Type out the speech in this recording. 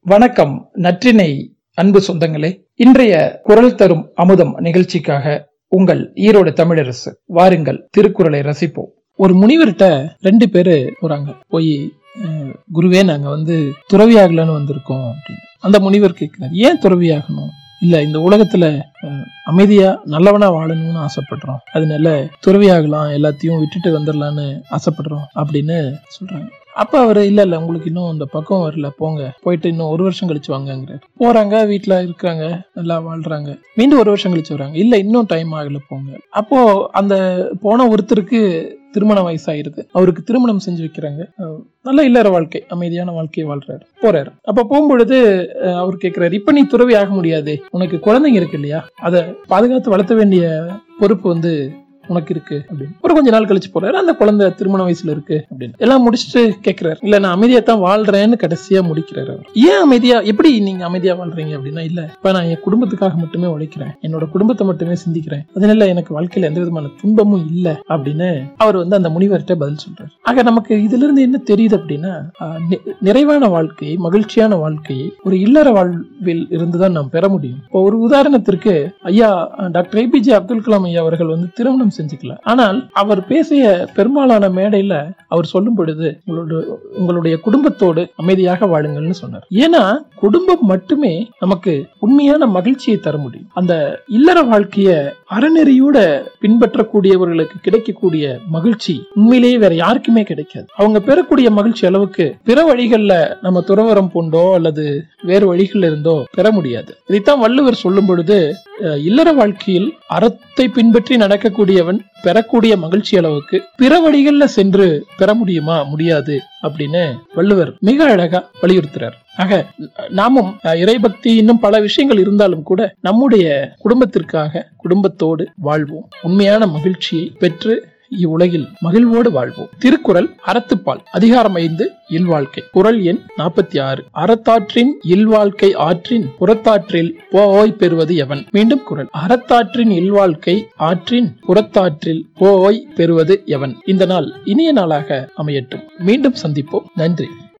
வணக்கம் நற்றினை அன்பு சொந்தங்களே. இன்றைய குரல் தரும் அமுதம் நிகழ்ச்சிக்காக உங்கள் ஈரோடு தமிழரசு வாருங்கள் திருக்குறளை ரசிப்போம். ஒரு முனிவர்கிட்ட ரெண்டு பேரு போறாங்க. போய் குருவே நாங்க வந்து துறவியாகலன்னு வந்திருக்கோம் அப்படின்னு. அந்த முனிவர் கேட்கிறார் ஏன் துறவியாகணும்? இல்ல இந்த உலகத்துல அமைதியா நல்லவனா வாழணும்னு ஆசைப்படுறோம். அதனால துறவியாகலாம் எல்லாத்தையும் விட்டுட்டு வந்துடலான்னு ஆசைப்படுறோம் அப்படின்னு சொல்றாங்க. அப்போ அவர் இல்லை இல்லை உங்களுக்கு இன்னும் அந்த பக்கம் வரல போங்க. போயிட்டு இன்னும் ஒரு வருஷம் கழிச்சு வாங்கங்கிறார். போகிறாங்க வீட்டில் இருக்காங்க நல்லா வாழ்கிறாங்க மீண்டும் ஒரு வருஷம் கழிச்சு வராங்க. இல்லை இன்னும் டைம் ஆகல போங்க. அப்போது அந்த போன ஒருத்தருக்கு திருமண வயசாயிருது. அவருக்கு திருமணம் செஞ்சு வைக்கிறாங்க. நல்ல இல்லற வாழ்க்கை அமைதியான வாழ்க்கையை வாழ்றாரு. போறாரு. அப்ப போகும்பொழுது அவர் கேட்கிறாரு இப்ப நீ துறவி ஆக முடியாது. உனக்கு குழந்தைங்க இருக்கு இல்லையா? அதை பாதுகாத்து வளர்த்த வேண்டிய பொறுப்பு வந்து உனக்கு இருக்கு அப்படின்னு. ஒரு கொஞ்ச நாள் கழிச்சு போறாரு. அந்த குழந்தை திருமண வயசுல இருக்கு அப்படின்னு. எல்லாம் முடிச்சுட்டு கேக்குறாரு. இல்ல நான் அமைதியா தான் வாழ்றேன்னு கடைசியா முடிக்கிறாரு அவர். ஏன் அமைதியா? எப்படி நீங்க அமைதியா வாழ்றீங்க? அப்படின்னா இல்ல இப்ப நான் என் குடும்பத்துக்காக மட்டுமே உழைக்கிறேன். என்னோட குடும்பத்தை மட்டுமே சிந்திக்கிறேன். அதனால எனக்கு வாழ்க்கையில எந்த விதமான துன்பமும் இல்லை. அப்படின்னு அவர் வந்து அந்த முனிவர்கிட்ட பதில் சொல்றாரு. ஆக நமக்கு இதுல இருந்து என்ன தெரியுது அப்படின்னா நிறைவான வாழ்க்கையை மகிழ்ச்சியான வாழ்க்கையை ஒரு இல்லற வாழ்வில் இருந்துதான் நாம் பெற முடியும். இப்போ ஒரு உதாரணத்திற்கு ஐயா டாக்டர் ஏபிஜே அப்துல் கலாம் ஐயா அவர்கள் வந்து திருமணம் செஞ்சுக்கல. ஆனால் அவர் பேசிய பெரும்பாலான மேடையில அவர் சொல்லும் பொழுது உங்களோட உங்களுடைய குடும்பத்தோடு அமைதியாக வாழுங்கள்னு சொன்னார். ஏன்னா குடும்பம் மட்டுமே நமக்கு உண்மையான மகிழ்ச்சியை தர முடியும். அந்த இல்லற வாழ்க்கைய அறநெறியோட பின்பற்றக்கூடியவர்களுக்கு கிடைக்கக்கூடிய மகிழ்ச்சி உண்மையிலேயே வேற யாருக்குமே கிடைக்காது. அவங்க பெறக்கூடிய மகிழ்ச்சி அளவுக்கு பிற வழிகள்ல நம்ம துறவரம் பூண்டோ அல்லது வேறு வழிகள்ல இருந்தோ பெற முடியாது. இதைத்தான் வள்ளுவர் சொல்லும் பொழுது இல்லற வாழ்க்கையில் அறத்தை பின்பற்றி நடக்கக்கூடியவன் பெறக்கூடிய மகிழ்ச்சி அளவுக்கு பிற வழிகள்ல சென்று பெற முடியுமா? முடியாது அப்படின்னு வள்ளுவர் மிக அழகா வலியுறுத்துறார். ஆக நாமும் அஹ், இறைபக்தி இன்னும் பல விஷயங்கள் இருந்தாலும் கூட நம்முடைய குடும்பத்திற்காக குடும்பத்தோடு வாழ்வோம். உண்மையான மகிழ்ச்சியை பெற்று இவ்வுலகில் மகிழ்வோடு வாழ்வோம். திருக்குறள் அறத்துப்பால் அதிகாரம் ஐந்து இல்வாழ்க்கை. குரல் எண் நாற்பத்தி ஆறு அறத்தாற்றின் இல்வாழ்க்கை ஆற்றின் புறத்தாற்றில் போய் பெறுவது எவன்? மீண்டும் குரல் அறத்தாற்றின் இல்வாழ்க்கை ஆற்றின் புறத்தாற்றில் போய் பெறுவது எவன்? இந்த நாள் இனிய நாளாக அமையட்டும். மீண்டும் சந்திப்போம். நன்றி.